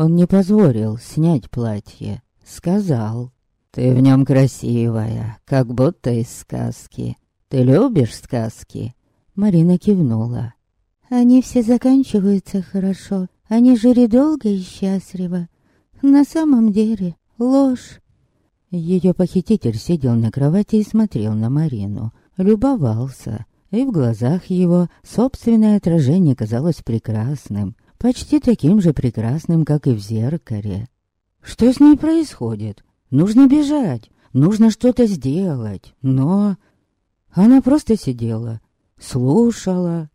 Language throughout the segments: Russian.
Он не позволил снять платье. Сказал, «Ты в нем красивая, как будто из сказки. Ты любишь сказки?» Марина кивнула. «Они все заканчиваются хорошо. Они жили долго и счастливо. На самом деле ложь». Ее похититель сидел на кровати и смотрел на Марину. Любовался. И в глазах его собственное отражение казалось прекрасным. Почти таким же прекрасным, как и в зеркале. Что с ней происходит? Нужно бежать, нужно что-то сделать, но... Она просто сидела, слушала.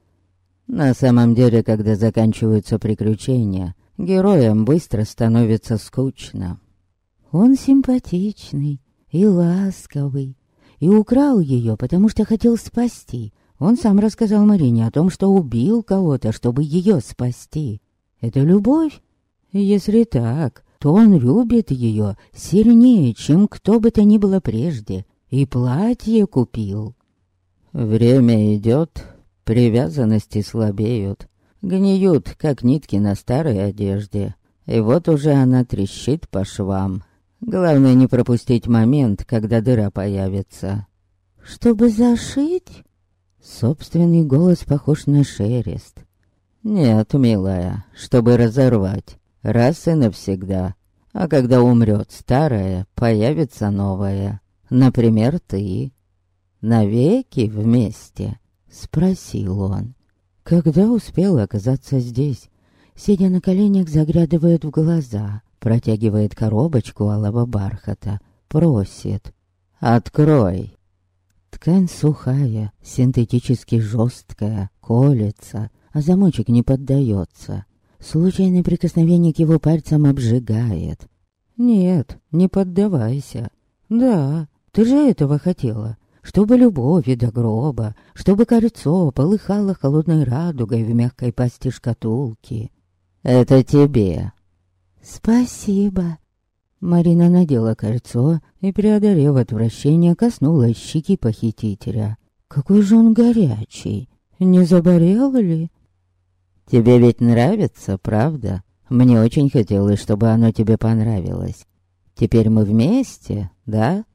На самом деле, когда заканчиваются приключения, героям быстро становится скучно. Он симпатичный и ласковый, и украл ее, потому что хотел спасти. Он сам рассказал Марине о том, что убил кого-то, чтобы ее спасти. Это любовь? Если так, то он любит ее сильнее, чем кто бы то ни было прежде, и платье купил. Время идет, привязанности слабеют, гниют, как нитки на старой одежде, и вот уже она трещит по швам. Главное не пропустить момент, когда дыра появится. «Чтобы зашить?» Собственный голос похож на шерест. «Нет, милая, чтобы разорвать раз и навсегда. А когда умрет старая, появится новая. Например, ты. Навеки вместе?» Спросил он. Когда успел оказаться здесь? Сидя на коленях, заглядывает в глаза, протягивает коробочку алого бархата, просит. «Открой!» Ткань сухая, синтетически жесткая, колется, а замочек не поддается. Случайное прикосновение к его пальцам обжигает. «Нет, не поддавайся. Да, ты же этого хотела. Чтобы любовь и до гроба, чтобы кольцо полыхало холодной радугой в мягкой пасти шкатулки. Это тебе». «Спасибо». Марина надела кольцо и, преодолев отвращение, коснулась щеки похитителя. «Какой же он горячий! Не заболел ли?» Тебе ведь нравится, правда? Мне очень хотелось, чтобы оно тебе понравилось. Теперь мы вместе, да?»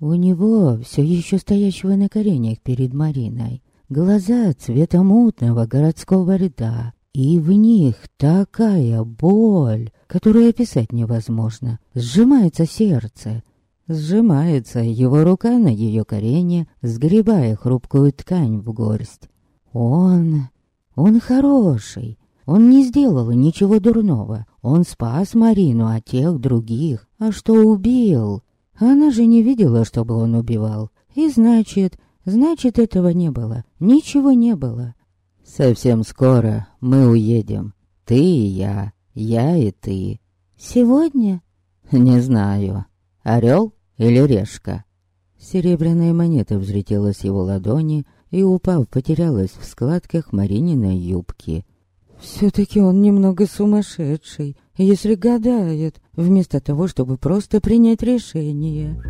У него, все еще стоящего на коленях перед Мариной, глаза цвета мутного городского льда, и в них такая боль, которую описать невозможно. Сжимается сердце. Сжимается его рука на ее корене, сгребая хрупкую ткань в горсть. Он он хороший. Он не сделал ничего дурного. Он спас Марину от тех других. А что убил? Она же не видела, чтобы он убивал. И значит, значит этого не было. Ничего не было. Совсем скоро мы уедем. Ты и я. Я и ты. Сегодня? Не знаю. Орел или решка? Серебряная монета взлетела с его ладони, и, упав, потерялась в складках Марининой юбки. Все-таки он немного сумасшедший, если гадает, вместо того, чтобы просто принять решение.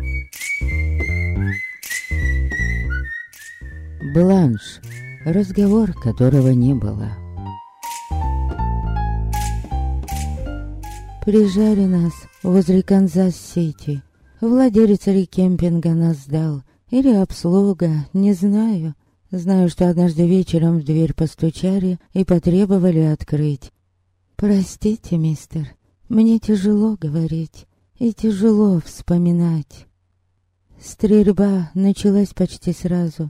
Бланш, разговор которого не было. Прижали нас возле Канзас-Сити. Владелец кемпинга нас сдал. Или обслуга, не знаю. Знаю, что однажды вечером в дверь постучали и потребовали открыть. «Простите, мистер, мне тяжело говорить и тяжело вспоминать». Стрельба началась почти сразу.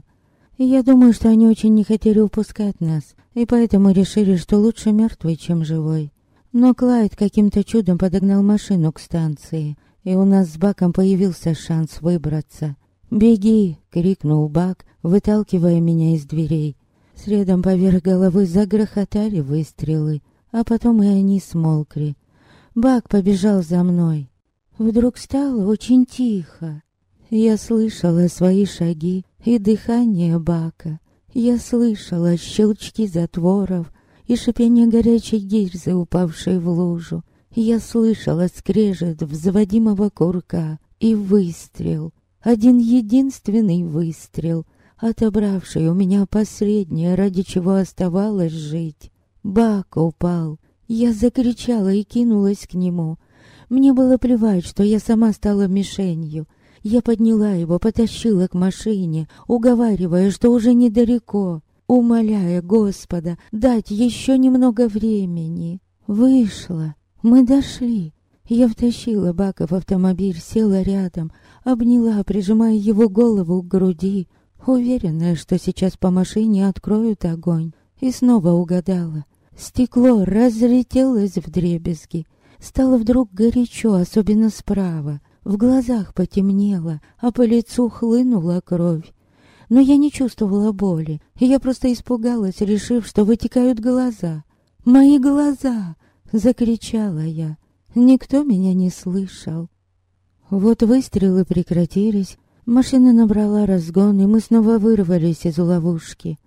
Я думаю, что они очень не хотели упускать нас, и поэтому решили, что лучше мертвый, чем живой. Но Клайд каким-то чудом подогнал машину к станции, и у нас с Баком появился шанс выбраться. «Беги!» — крикнул Бак, выталкивая меня из дверей. Средом поверх головы загрохотали выстрелы, а потом и они смолкли. Бак побежал за мной. Вдруг стало очень тихо. Я слышала свои шаги и дыхание Бака. Я слышала щелчки затворов и шипение горячей гильзы, упавшей в лужу. Я слышала скрежет взводимого курка и выстрел — один единственный выстрел, отобравший у меня последнее, ради чего оставалось жить. Бак упал, Я закричала и кинулась к нему. Мне было плевать, что я сама стала мишенью. Я подняла его, потащила к машине, уговаривая, что уже недалеко, умоляя Господа дать еще немного времени. Вышла. Мы дошли. Я втащила Бака в автомобиль, села рядом, обняла, прижимая его голову к груди, уверенная, что сейчас по машине откроют огонь. И снова угадала. Стекло разлетелось в дребезги. Стало вдруг горячо, особенно справа. В глазах потемнело, а по лицу хлынула кровь. Но я не чувствовала боли. Я просто испугалась, решив, что вытекают глаза. «Мои глаза!» — закричала я. Никто меня не слышал. Вот выстрелы прекратились, машина набрала разгон, и мы снова вырвались из ловушки.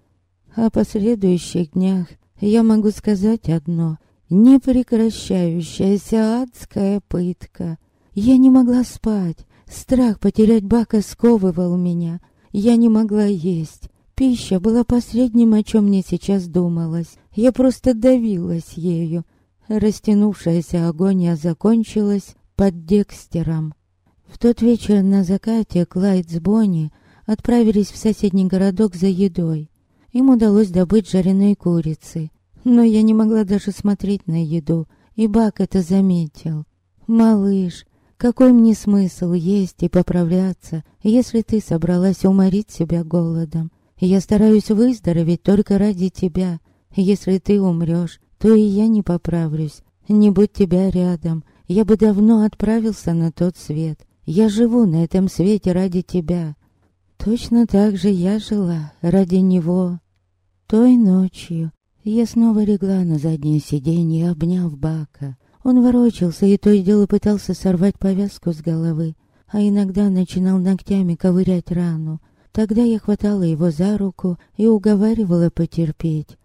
О последующих днях я могу сказать одно — непрекращающаяся адская пытка. Я не могла спать, страх потерять Бака сковывал меня. Я не могла есть. Пища была последним, о чем мне сейчас думалось. Я просто давилась ею. Растянувшаяся агония закончилась под Декстером. В тот вечер на закате Клайд с Бонни отправились в соседний городок за едой. Им удалось добыть жареные курицы. Но я не могла даже смотреть на еду, и Бак это заметил. «Малыш, какой мне смысл есть и поправляться, если ты собралась уморить себя голодом? Я стараюсь выздороветь только ради тебя. Если ты умрешь, то и я не поправлюсь. Не будь тебя рядом, я бы давно отправился на тот свет. Я живу на этом свете ради тебя. Точно так же я жила ради него. Той ночью я снова легла на заднее сиденье, обняв Бака. Он ворочался и то и дело пытался сорвать повязку с головы, а иногда начинал ногтями ковырять рану. Тогда я хватала его за руку и уговаривала потерпеть.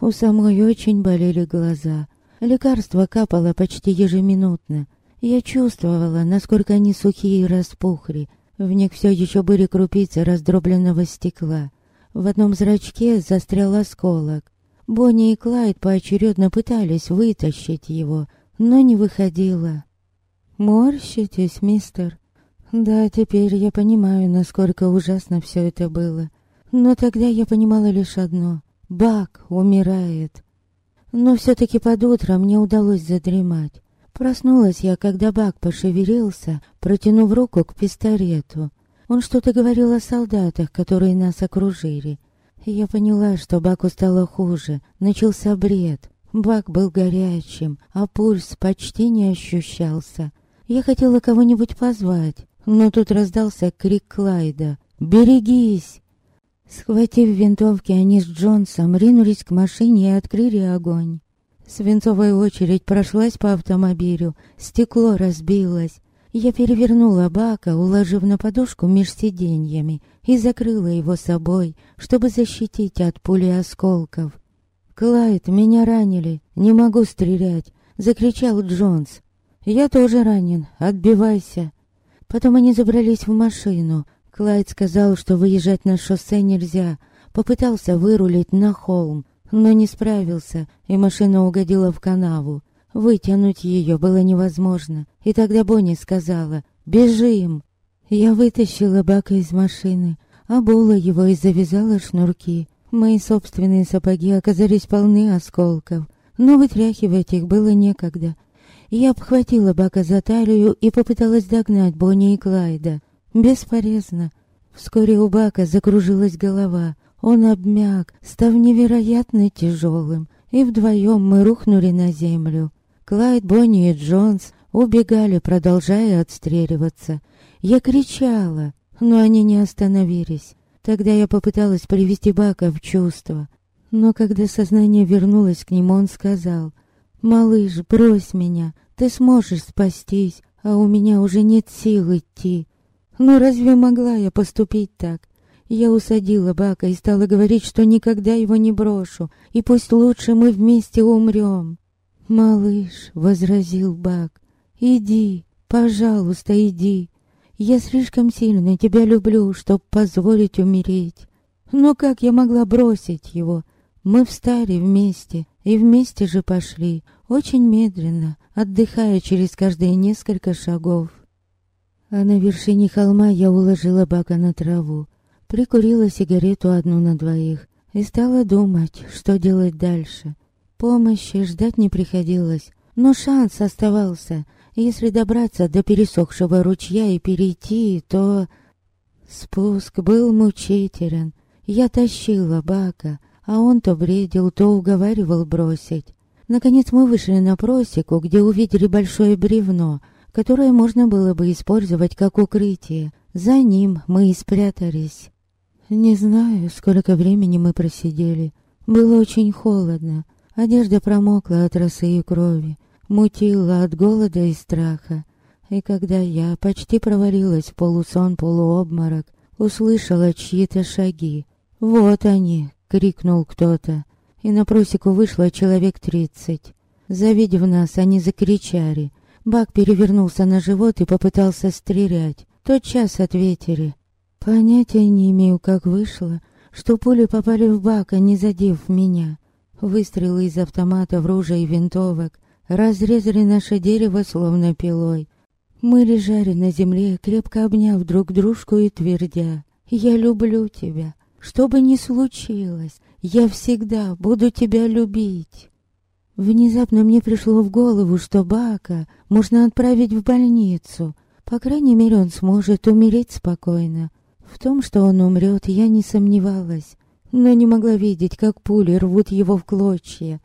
У самой очень болели глаза. Лекарство капало почти ежеминутно. Я чувствовала, насколько они сухие и распухли. В них все еще были крупицы раздробленного стекла. В одном зрачке застрял осколок. Бонни и Клайд поочередно пытались вытащить его, но не выходила. «Морщитесь, мистер?» «Да, теперь я понимаю, насколько ужасно все это было. Но тогда я понимала лишь одно. Бак умирает». Но все-таки под утро мне удалось задремать. Проснулась я, когда Бак пошевелился, протянув руку к пистолету. Он что-то говорил о солдатах, которые нас окружили. Я поняла, что Баку стало хуже, начался бред. Бак был горячим, а пульс почти не ощущался. Я хотела кого-нибудь позвать, но тут раздался крик Клайда «Берегись!». Схватив винтовки, они с Джонсом ринулись к машине и открыли огонь. Свинцовая очередь прошлась по автомобилю, стекло разбилось. Я перевернула бака, уложив на подушку меж сиденьями, и закрыла его собой, чтобы защитить от пули осколков. «Клайд, меня ранили, не могу стрелять!» — закричал Джонс. «Я тоже ранен, отбивайся!» Потом они забрались в машину. Клайд сказал, что выезжать на шоссе нельзя. Попытался вырулить на холм, но не справился, и машина угодила в канаву. Вытянуть ее было невозможно, и тогда Бонни сказала «Бежим!». Я вытащила Бака из машины, обула его и завязала шнурки. Мои собственные сапоги оказались полны осколков, но вытряхивать их было некогда. Я обхватила Бака за талию и попыталась догнать Бонни и Клайда. Бесполезно. Вскоре у Бака закружилась голова. Он обмяк, став невероятно тяжелым, и вдвоем мы рухнули на землю. Клайд, Бонни и Джонс убегали, продолжая отстреливаться. Я кричала, но они не остановились. Тогда я попыталась привести Бака в чувство. Но когда сознание вернулось к нему, он сказал, «Малыш, брось меня, ты сможешь спастись, а у меня уже нет сил идти». Но разве могла я поступить так? Я усадила Бака и стала говорить, что никогда его не брошу, и пусть лучше мы вместе умрем. «Малыш», — возразил Бак, — «иди, пожалуйста, иди. Я слишком сильно тебя люблю, чтоб позволить умереть. Но как я могла бросить его? Мы встали вместе. и вместе же пошли, очень медленно, отдыхая через каждые несколько шагов. А на вершине холма я уложила Бака на траву, прикурила сигарету одну на двоих и стала думать, что делать дальше. Помощи ждать не приходилось, но шанс оставался. Если добраться до пересохшего ручья и перейти, то... Спуск был мучителен. Я тащила Бака, а он то бредил, то уговаривал бросить. Наконец мы вышли на просеку, где увидели большое бревно, которое можно было бы использовать как укрытие. За ним мы и спрятались. Не знаю, сколько времени мы просидели. Было очень холодно. Одежда промокла от росы и крови, мутила от голода и страха. И когда я почти провалилась в полусон-полуобморок, услышала чьи-то шаги. «Вот они!» — крикнул кто-то и на просеку вышло человек тридцать. Завидев нас, они закричали. Бак перевернулся на живот и попытался стрелять. Тот час ответили. Понятия не имею, как вышло, что пули попали в бак, а не задев меня. Выстрелы из автоматов, ружей и винтовок разрезали наше дерево словно пилой. Мы лежали на земле, крепко обняв друг дружку и твердя «Я люблю тебя, что бы ни случилось, я всегда буду тебя любить. Внезапно мне пришло в голову, что Бака можно отправить в больницу. По крайней мере, он сможет умереть спокойно. В том, что он умрет, я не сомневалась, но не могла видеть, как пули рвут его в клочья.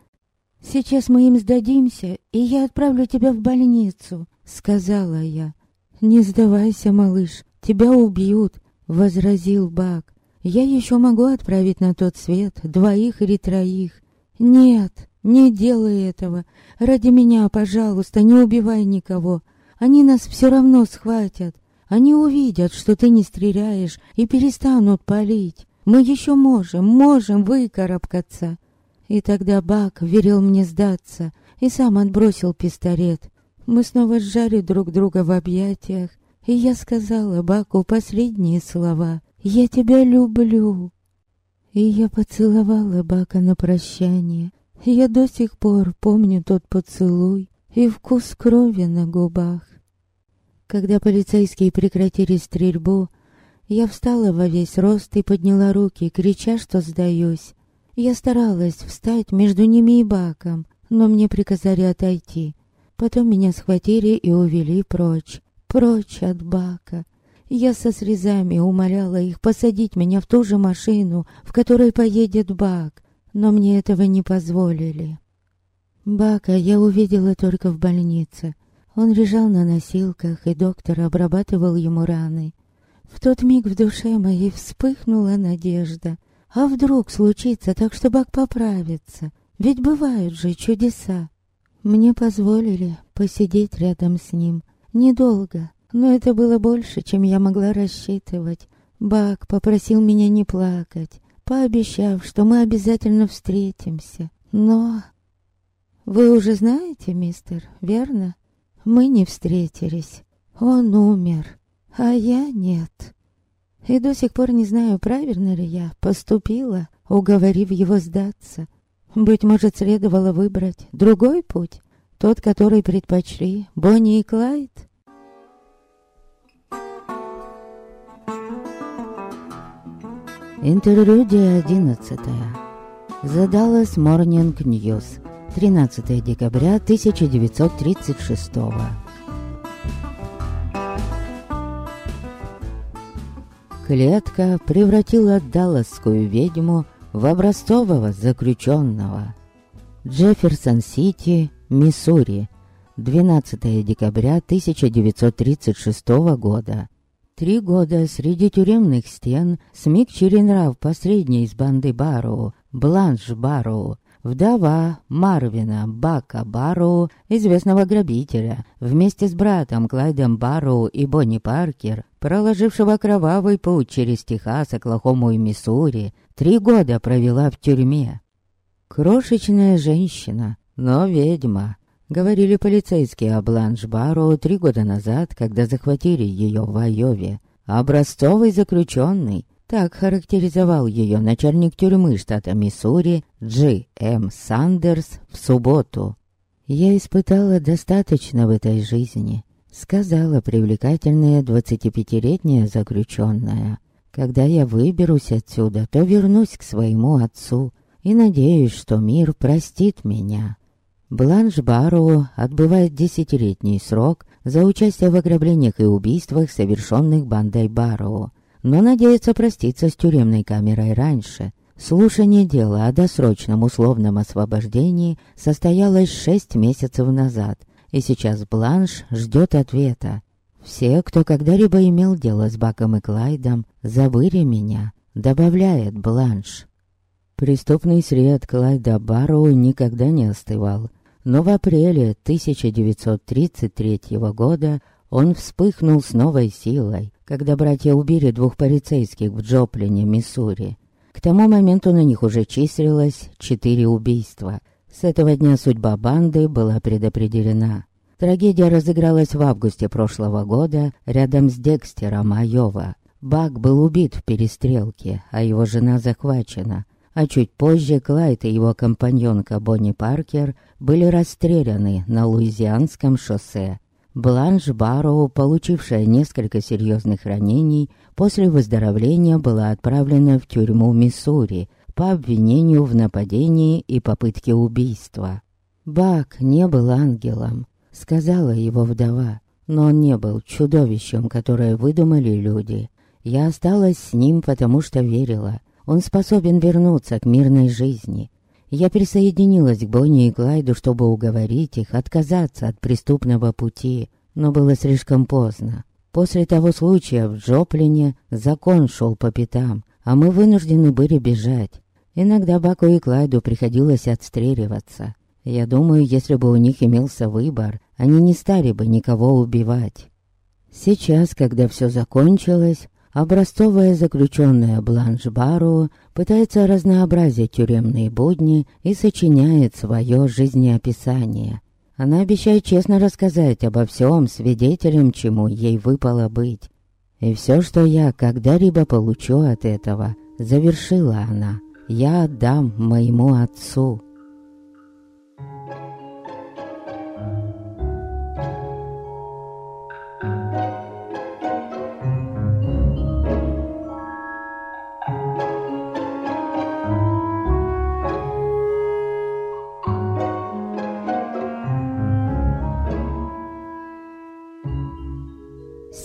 «Сейчас мы им сдадимся, и я отправлю тебя в больницу», — сказала я. «Не сдавайся, малыш, тебя убьют», — возразил Бак. Я еще могу отправить на тот свет двоих или троих. Нет, не делай этого. Ради меня, пожалуйста, не убивай никого. Они нас все равно схватят. Они увидят, что ты не стреляешь, и перестанут палить. Мы еще можем, можем выкарабкаться. И тогда Бак верил мне сдаться и сам отбросил пистолет. Мы снова сжали друг друга в объятиях, и я сказала Баку последние слова — я тебя люблю. И я поцеловала Бака на прощание. Я до сих пор помню тот поцелуй и вкус крови на губах. Когда полицейские прекратили стрельбу, я встала во весь рост и подняла руки, крича, что сдаюсь. Я старалась встать между ними и Баком, но мне приказали отойти. Потом меня схватили и увели прочь, прочь от Бака. Я со слезами умоляла их посадить меня в ту же машину, в которой поедет Бак, но мне этого не позволили. Бака я увидела только в больнице. Он лежал на носилках, и доктор обрабатывал ему раны. В тот миг в душе моей вспыхнула надежда. А вдруг случится так, что Бак поправится? Ведь бывают же чудеса. Мне позволили посидеть рядом с ним. Недолго, но это было больше, чем я могла рассчитывать. Бак попросил меня не плакать, пообещав, что мы обязательно встретимся. Но... Вы уже знаете, мистер, верно? Мы не встретились. Он умер, а я нет. И до сих пор не знаю, правильно ли я поступила, уговорив его сдаться. Быть может, следовало выбрать другой путь, тот, который предпочли Бонни и Клайд. Интерлюдия одиннадцатая. Задалась Morning News. 13 декабря 1936 Клетка превратила далласскую ведьму в образцового заключенного. Джефферсон-Сити, Миссури. 12 декабря 1936 года. Три года среди тюремных стен смягчили нрав последней из банды Барроу, Бланш Барроу, вдова Марвина Бака Барроу, известного грабителя, вместе с братом Клайдом Барроу и Бонни Паркер, проложившего кровавый путь через Техас, Оклахому и Миссури, три года провела в тюрьме. Крошечная женщина, но ведьма, Говорили полицейские о Бланш Барроу три года назад, когда захватили ее в Айове. Образцовый заключенный, Так характеризовал ее начальник тюрьмы штата Миссури Джи М. Сандерс в субботу. «Я испытала достаточно в этой жизни», — сказала привлекательная двадцатипятилетняя заключенная. «Когда я выберусь отсюда, то вернусь к своему отцу и надеюсь, что мир простит меня». Бланш Барроу отбывает десятилетний срок за участие в ограблениях и убийствах, совершенных бандой Барроу но надеется проститься с тюремной камерой раньше. Слушание дела о досрочном условном освобождении состоялось шесть месяцев назад, и сейчас Бланш ждет ответа. Все, кто когда-либо имел дело с Баком и Клайдом, забыли меня, добавляет Бланш. Преступный сред Клайда Барроу никогда не остывал, но в апреле 1933 года он вспыхнул с новой силой, когда братья убили двух полицейских в Джоплине, Миссури. К тому моменту на них уже числилось четыре убийства. С этого дня судьба банды была предопределена. Трагедия разыгралась в августе прошлого года рядом с Декстером, Айова. Бак был убит в перестрелке, а его жена захвачена. А чуть позже Клайд и его компаньонка Бонни Паркер были расстреляны на Луизианском шоссе. Бланш Барроу, получившая несколько серьезных ранений, после выздоровления была отправлена в тюрьму Миссури по обвинению в нападении и попытке убийства. Бак не был ангелом, сказала его вдова, но он не был чудовищем, которое выдумали люди. Я осталась с ним, потому что верила. Он способен вернуться к мирной жизни. Я присоединилась к Бонни и Клайду, чтобы уговорить их отказаться от преступного пути, но было слишком поздно. После того случая в Джоплине закон шел по пятам, а мы вынуждены были бежать. Иногда Баку и Клайду приходилось отстреливаться. Я думаю, если бы у них имелся выбор, они не стали бы никого убивать. Сейчас, когда все закончилось, Образцовая заключенная Бланш Бару пытается разнообразить тюремные будни и сочиняет свое жизнеописание. Она обещает честно рассказать обо всем свидетелям, чему ей выпало быть. И все, что я когда-либо получу от этого, завершила она, я отдам моему отцу.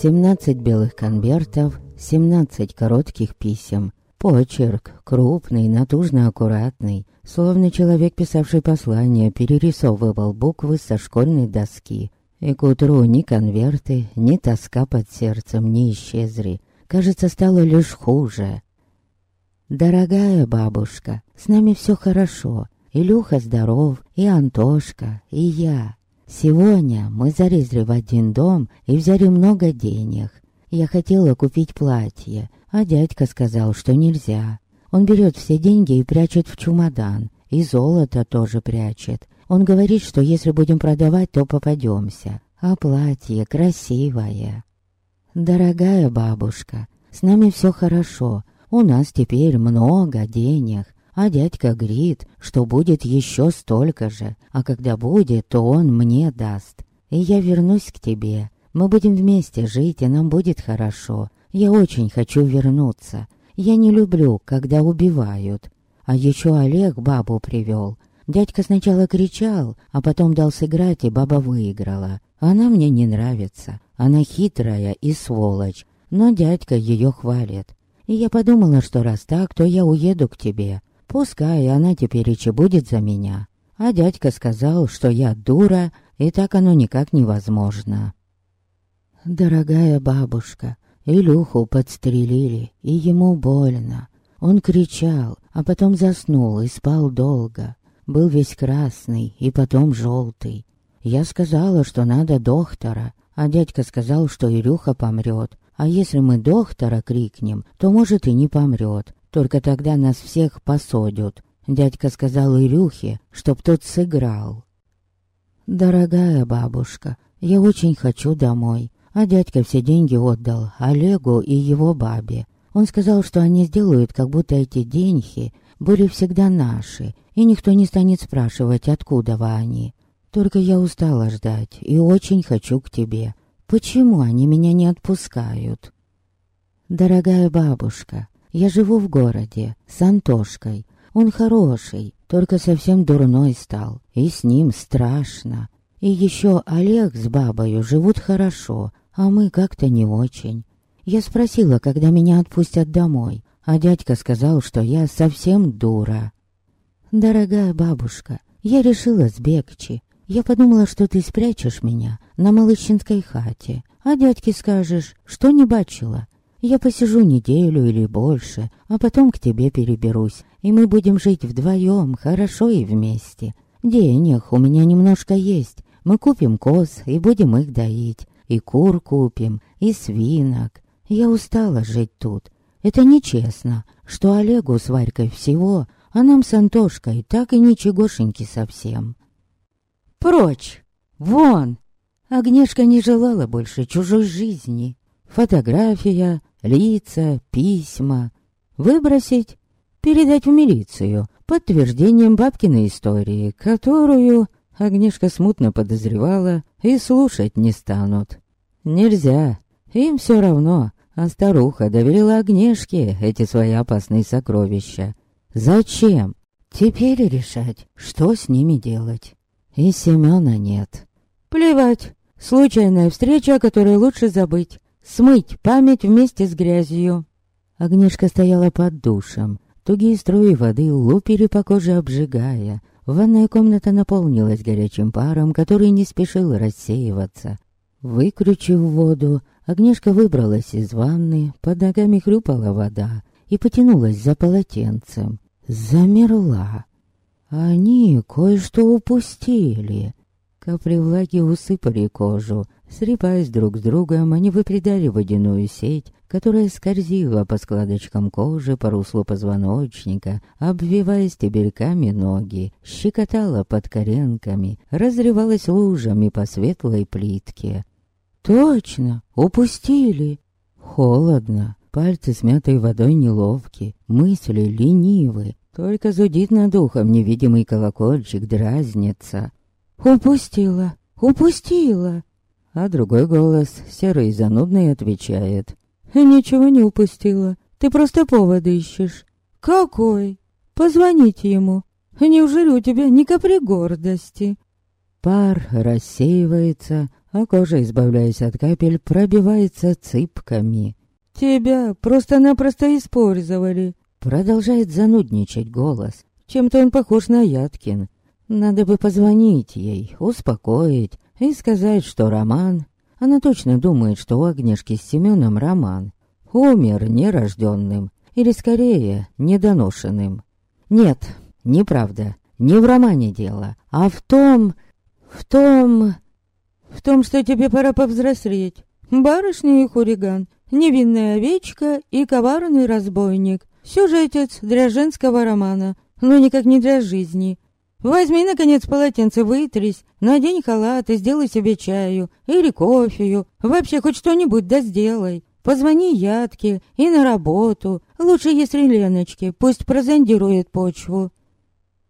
Семнадцать белых конвертов, семнадцать коротких писем. Почерк, крупный, натужно аккуратный, словно человек, писавший послание, перерисовывал буквы со школьной доски. И к утру ни конверты, ни тоска под сердцем не исчезли. Кажется, стало лишь хуже. «Дорогая бабушка, с нами все хорошо. Илюха здоров, и Антошка, и я. Сегодня мы залезли в один дом и взяли много денег. Я хотела купить платье, а дядька сказал, что нельзя. Он берет все деньги и прячет в чемодан. И золото тоже прячет. Он говорит, что если будем продавать, то попадемся. А платье красивое. Дорогая бабушка, с нами все хорошо. У нас теперь много денег а дядька говорит, что будет еще столько же, а когда будет, то он мне даст. И я вернусь к тебе. Мы будем вместе жить, и нам будет хорошо. Я очень хочу вернуться. Я не люблю, когда убивают. А еще Олег бабу привел. Дядька сначала кричал, а потом дал сыграть, и баба выиграла. Она мне не нравится. Она хитрая и сволочь. Но дядька ее хвалит. И я подумала, что раз так, то я уеду к тебе. Пускай она теперь и будет за меня. А дядька сказал, что я дура, и так оно никак невозможно. Дорогая бабушка, Илюху подстрелили, и ему больно. Он кричал, а потом заснул и спал долго. Был весь красный и потом желтый. Я сказала, что надо доктора, а дядька сказал, что Илюха помрет. А если мы доктора крикнем, то, может, и не помрет. Только тогда нас всех посадят. Дядька сказал Ирюхе, чтоб тот сыграл. Дорогая бабушка, я очень хочу домой. А дядька все деньги отдал Олегу и его бабе. Он сказал, что они сделают, как будто эти деньги были всегда наши, и никто не станет спрашивать, откуда вы они. Только я устала ждать и очень хочу к тебе. Почему они меня не отпускают? Дорогая бабушка, я живу в городе с Антошкой. Он хороший, только совсем дурной стал, и с ним страшно. И еще Олег с бабою живут хорошо, а мы как-то не очень. Я спросила, когда меня отпустят домой, а дядька сказал, что я совсем дура. Дорогая бабушка, я решила сбегчи. Я подумала, что ты спрячешь меня на Малыщинской хате, а дядьке скажешь, что не бачила. Я посижу неделю или больше, а потом к тебе переберусь, и мы будем жить вдвоем, хорошо и вместе. Денег у меня немножко есть, мы купим коз и будем их доить, и кур купим, и свинок. Я устала жить тут. Это нечестно, что Олегу с Варькой всего, а нам с Антошкой так и ничегошеньки совсем. Прочь! Вон! Агнешка не желала больше чужой жизни. Фотография, лица, письма. Выбросить, передать в милицию, подтверждением бабкиной истории, которую Агнешка смутно подозревала и слушать не станут. Нельзя, им все равно, а старуха доверила Агнешке эти свои опасные сокровища. Зачем? Теперь решать, что с ними делать. И Семёна нет. Плевать. Случайная встреча, о которой лучше забыть. Смыть память вместе с грязью. Агнешка стояла под душем. Тугие струи воды лупили по коже, обжигая. Ванная комната наполнилась горячим паром, который не спешил рассеиваться. Выкручив воду, Агнешка выбралась из ванны, под ногами хрюпала вода и потянулась за полотенцем. Замерла. Они кое-что упустили. Капли влаги усыпали кожу. Срипаясь друг с другом, они выпредали водяную сеть, которая скользила по складочкам кожи, по руслу позвоночника, обвивая стебельками ноги, щекотала под коренками, разрывалась лужами по светлой плитке. «Точно! Упустили!» Холодно, пальцы смятой водой неловки, мысли ленивы, только зудит над ухом невидимый колокольчик, дразнится. «Упустила! Упустила!» А другой голос, серый и занудный, отвечает. «Ничего не упустила. Ты просто повод ищешь». «Какой?» «Позвоните ему. Неужели у тебя ни капли гордости?» Пар рассеивается, а кожа, избавляясь от капель, пробивается цыпками. «Тебя просто-напросто использовали. Продолжает занудничать голос. Чем-то он похож на Яткин. Надо бы позвонить ей, успокоить и сказать, что Роман... Она точно думает, что у Агнешки с Семеном Роман. Умер нерожденным. Или, скорее, недоношенным. Нет, неправда. Не в романе дело, а в том... В том... В том, что тебе пора повзрослеть. Барышня и хулиган, невинная овечка и коварный разбойник. Сюжетец для женского романа, но никак не для жизни. Возьми, наконец, полотенце, вытрись, надень халат и сделай себе чаю или кофею. Вообще хоть что-нибудь да сделай. Позвони Ядке и на работу. Лучше, если Леночке, пусть прозондирует почву.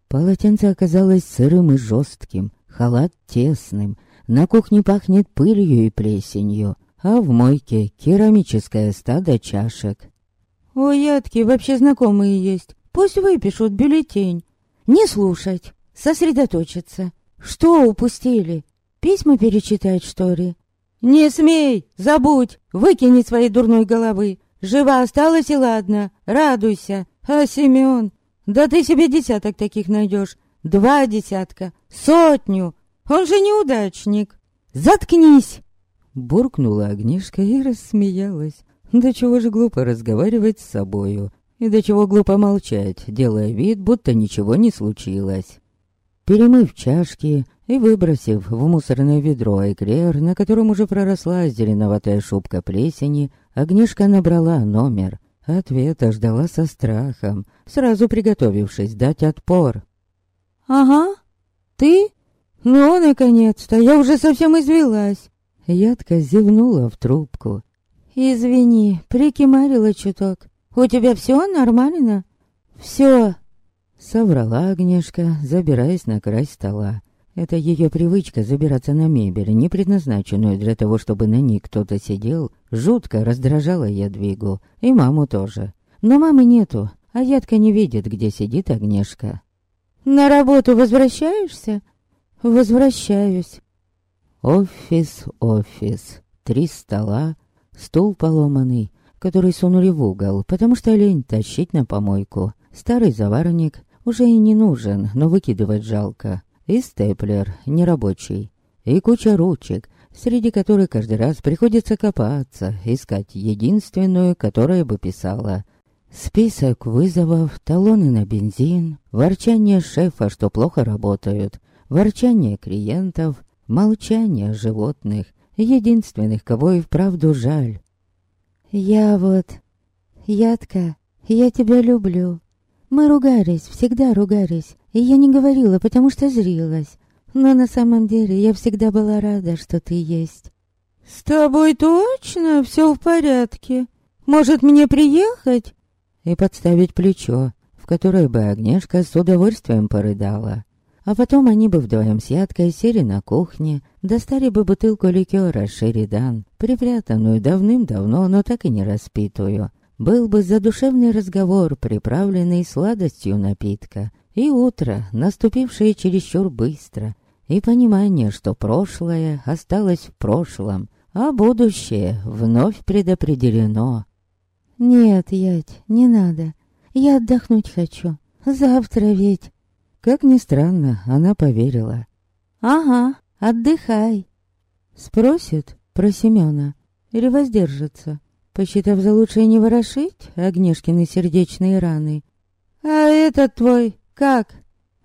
Полотенце оказалось сырым и жестким, халат тесным. На кухне пахнет пылью и плесенью, а в мойке керамическое стадо чашек. У Ядки вообще знакомые есть. Пусть выпишут бюллетень. Не слушать, сосредоточиться. Что упустили? Письма перечитать, что ли? Не смей, забудь, выкини своей дурной головы. Жива осталась и ладно, радуйся. А Семен, да ты себе десяток таких найдешь. Два десятка, сотню. Он же неудачник. Заткнись! Буркнула Агнешка и рассмеялась. До чего же глупо разговаривать с собою, и до чего глупо молчать, делая вид, будто ничего не случилось. Перемыв чашки и выбросив в мусорное ведро эклер, на котором уже проросла зеленоватая шубка плесени, Агнешка набрала номер. Ответа ждала со страхом, сразу приготовившись дать отпор. «Ага, ты? Ну, наконец-то, я уже совсем извелась!» Ядка зевнула в трубку. «Извини, прикимарила чуток. У тебя все нормально?» «Все!» Соврала Агнешка, забираясь на край стола. Это ее привычка забираться на мебель, не предназначенную для того, чтобы на ней кто-то сидел, жутко раздражала Ядвигу. И маму тоже. Но мамы нету, а Ядка не видит, где сидит Агнешка. «На работу возвращаешься?» «Возвращаюсь». Офис, офис. Три стола, стул поломанный, который сунули в угол, потому что лень тащить на помойку. Старый заварник уже и не нужен, но выкидывать жалко и степлер нерабочий, и куча ручек, среди которых каждый раз приходится копаться, искать единственную, которая бы писала. Список вызовов, талоны на бензин, ворчание шефа, что плохо работают, ворчание клиентов, молчание животных, единственных, кого и вправду жаль. «Я вот... Ядка, я тебя люблю. Мы ругались, всегда ругались, и я не говорила, потому что зрилась. Но на самом деле я всегда была рада, что ты есть. «С тобой точно все в порядке? Может, мне приехать?» И подставить плечо, в которое бы Агнешка с удовольствием порыдала. А потом они бы вдвоем с Ядкой сели на кухне, достали бы бутылку ликера Шеридан, припрятанную давным-давно, но так и не распитую. Был бы задушевный разговор, приправленный сладостью напитка, и утро, наступившее чересчур быстро, и понимание, что прошлое осталось в прошлом, а будущее вновь предопределено. «Нет, Ять, не надо. Я отдохнуть хочу. Завтра ведь...» Как ни странно, она поверила. «Ага, отдыхай». Спросит про Семёна или воздержится, посчитав за лучшее не ворошить Огнешкины сердечные раны. «А этот твой «Как?»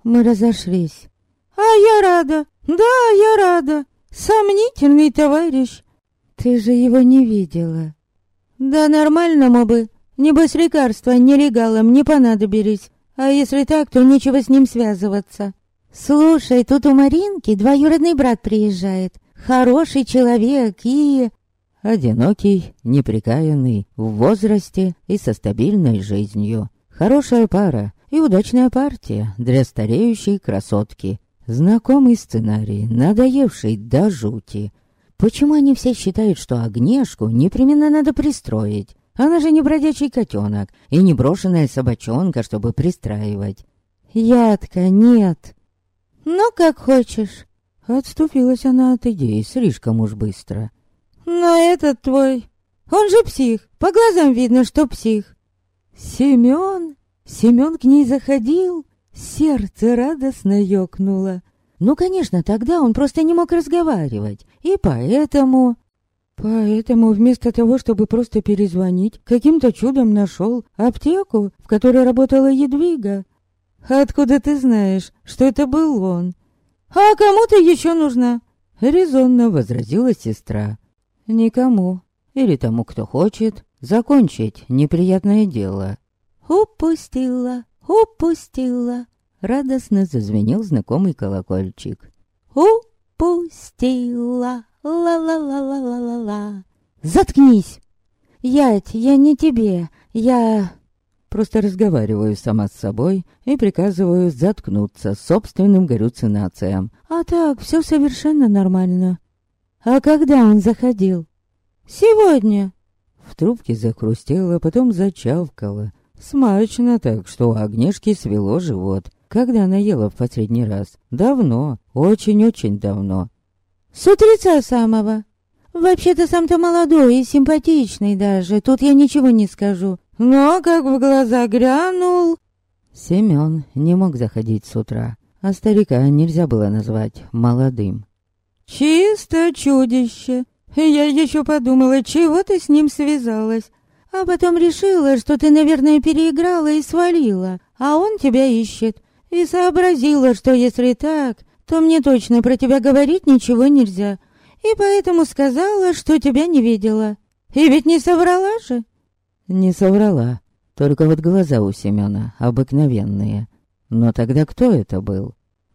Мы разошлись. «А я рада! Да, я рада! Сомнительный товарищ!» «Ты же его не видела!» «Да нормальному бы! Небось лекарства нелегалам не понадобились, а если так, то нечего с ним связываться!» «Слушай, тут у Маринки двоюродный брат приезжает. Хороший человек и...» Одинокий, неприкаянный, в возрасте и со стабильной жизнью. Хорошая пара, и удачная партия для стареющей красотки. Знакомый сценарий, надоевший до жути. Почему они все считают, что Огнешку непременно надо пристроить? Она же не бродячий котенок и не брошенная собачонка, чтобы пристраивать. Ядка, нет. Ну, как хочешь. Отступилась она от идеи слишком уж быстро. Но этот твой... Он же псих. По глазам видно, что псих. Семён? Семён к ней заходил, сердце радостно ёкнуло. Ну, конечно, тогда он просто не мог разговаривать, и поэтому... Поэтому вместо того, чтобы просто перезвонить, каким-то чудом нашел аптеку, в которой работала Едвига. Откуда ты знаешь, что это был он? А кому ты еще нужна? Резонно возразила сестра. Никому. Или тому, кто хочет закончить неприятное дело. «Упустила, упустила!» Радостно зазвенел знакомый колокольчик. «Упустила! Ла-ла-ла-ла-ла-ла-ла!» «Заткнись! Ять, я не тебе, я...» Просто разговариваю сама с собой и приказываю заткнуться собственным галлюцинациям. А так, все совершенно нормально. А когда он заходил? Сегодня. В трубке захрустело, потом зачавкало. Смачно так, что у Агнешки свело живот. Когда она ела в последний раз? Давно, очень-очень давно. С утреца самого. Вообще-то сам-то молодой и симпатичный даже, тут я ничего не скажу. Но как в глаза грянул... Семён не мог заходить с утра, а старика нельзя было назвать молодым. «Чисто чудище! Я еще подумала, чего ты с ним связалась? А потом решила, что ты, наверное, переиграла и свалила, а он тебя ищет. И сообразила, что если так, то мне точно про тебя говорить ничего нельзя. И поэтому сказала, что тебя не видела. И ведь не соврала же? Не соврала. Только вот глаза у Семёна обыкновенные. Но тогда кто это был?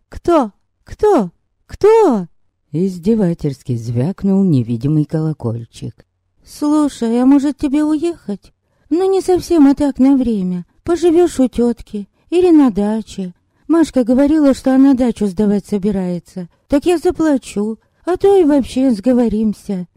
Кто? Кто? Кто? Издевательски звякнул невидимый колокольчик. «Слушай, а может тебе уехать? Ну, не совсем, а так на время. Поживешь у тетки или на даче. Машка говорила, что она дачу сдавать собирается. Так я заплачу, а то и вообще сговоримся.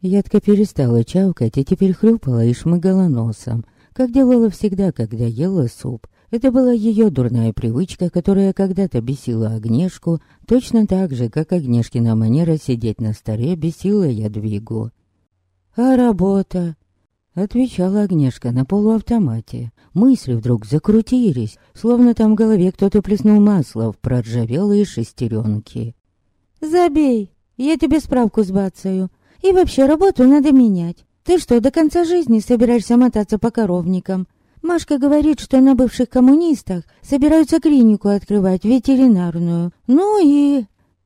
Ядка перестала чавкать и теперь хрюпала и шмыгала носом, как делала всегда, когда ела суп. Это была ее дурная привычка, которая когда-то бесила Огнешку, точно так же, как Огнешкина манера сидеть на столе бесила Ядвигу. «А работа?» — отвечала Огнешка на полуавтомате. Мысли вдруг закрутились, словно там в голове кто-то плеснул масло в проржавелые шестеренки. «Забей, я тебе справку сбацаю. И вообще работу надо менять. Ты что, до конца жизни собираешься мотаться по коровникам? Машка говорит, что на бывших коммунистах собираются клинику открывать, ветеринарную. Ну и...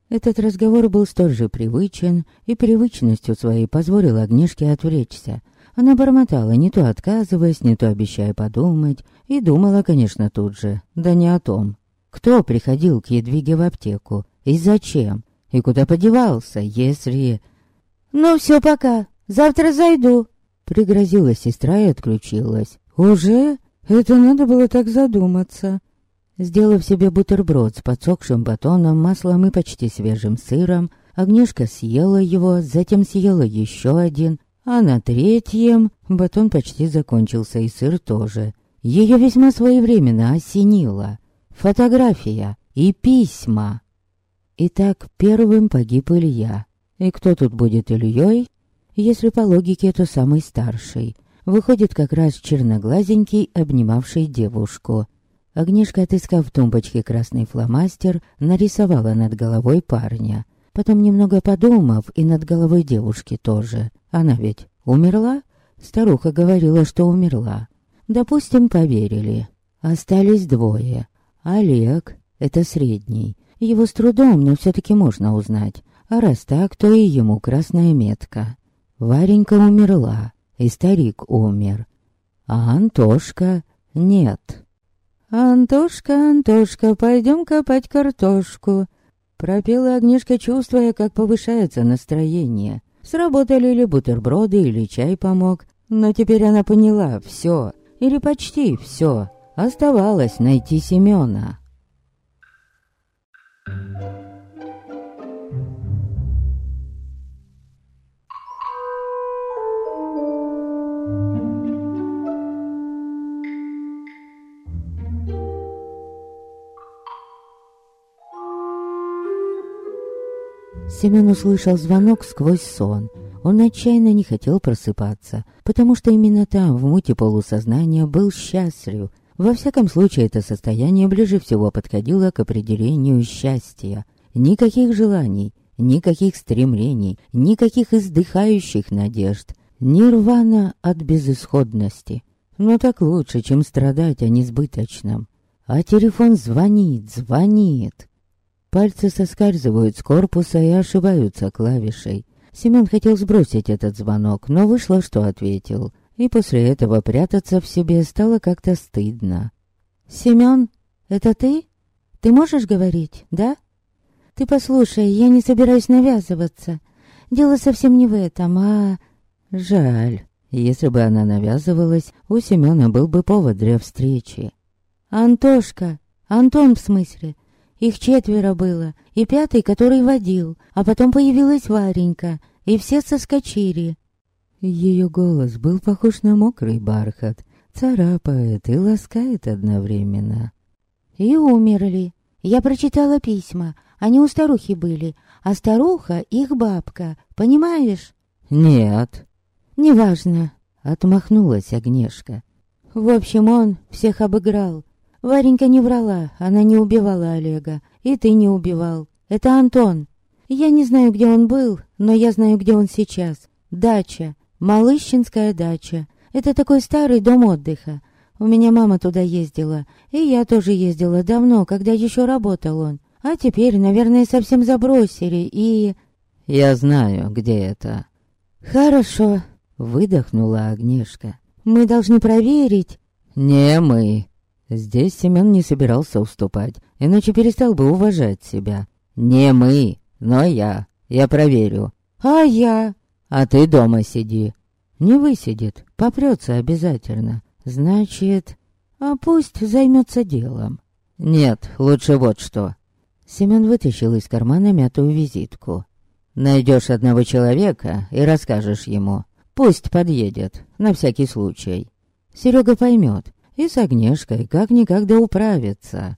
Этот разговор был столь же привычен, и привычностью своей позволил Агнешке отвлечься. Она бормотала, не то отказываясь, не то обещая подумать, и думала, конечно, тут же, да не о том. Кто приходил к Едвиге в аптеку? И зачем? И куда подевался, если... «Ну все, пока. Завтра зайду», — пригрозила сестра и отключилась. «Уже? Это надо было так задуматься». Сделав себе бутерброд с подсохшим батоном, маслом и почти свежим сыром, Агнешка съела его, затем съела еще один, а на третьем батон почти закончился и сыр тоже. Ее весьма своевременно осенило. Фотография и письма. Итак, первым погиб Илья. И кто тут будет Ильей? Если по логике, то самый старший. Выходит как раз черноглазенький, обнимавший девушку. Огнешка, отыскав в тумбочке красный фломастер, нарисовала над головой парня. Потом, немного подумав, и над головой девушки тоже. Она ведь умерла? Старуха говорила, что умерла. Допустим, поверили. Остались двое. Олег, это средний. Его с трудом, но все-таки можно узнать. А раз так, то и ему красная метка. Варенька умерла, и старик умер. А Антошка нет. «Антошка, Антошка, пойдем копать картошку», пропела Агнешка, чувствуя, как повышается настроение. Сработали ли бутерброды или чай помог, но теперь она поняла все, или почти все. Оставалось найти Семена. Семен услышал звонок сквозь сон. Он отчаянно не хотел просыпаться, потому что именно там, в муте полусознания, был счастлив. Во всяком случае, это состояние ближе всего подходило к определению счастья. Никаких желаний, никаких стремлений, никаких издыхающих надежд. Нирвана от безысходности. Но так лучше, чем страдать о несбыточном. А телефон звонит, звонит. Пальцы соскальзывают с корпуса и ошибаются клавишей. Семен хотел сбросить этот звонок, но вышло, что ответил. И после этого прятаться в себе стало как-то стыдно. «Семен, это ты? Ты можешь говорить, да?» «Ты послушай, я не собираюсь навязываться. Дело совсем не в этом, а...» «Жаль. Если бы она навязывалась, у Семена был бы повод для встречи». «Антошка! Антон, в смысле? Их четверо было, и пятый, который водил, а потом появилась Варенька, и все соскочили. Ее голос был похож на мокрый бархат, царапает и ласкает одновременно. И умерли. Я прочитала письма, они у старухи были, а старуха их бабка, понимаешь? Нет. Неважно, отмахнулась Агнешка. В общем, он всех обыграл, Варенька не врала, она не убивала Олега. И ты не убивал. Это Антон. Я не знаю, где он был, но я знаю, где он сейчас. Дача. Малыщинская дача. Это такой старый дом отдыха. У меня мама туда ездила. И я тоже ездила давно, когда еще работал он. А теперь, наверное, совсем забросили и... Я знаю, где это. Хорошо, выдохнула Агнешка. Мы должны проверить. Не мы, Здесь Семен не собирался уступать, иначе перестал бы уважать себя. «Не мы, но я. Я проверю». «А я?» «А ты дома сиди». Не высидит, попрется обязательно. Значит, а пусть займется делом. Нет, лучше вот что. Семен вытащил из кармана мятую визитку. Найдешь одного человека и расскажешь ему. Пусть подъедет, на всякий случай. Серега поймет, и с Агнешкой как-никак да управится.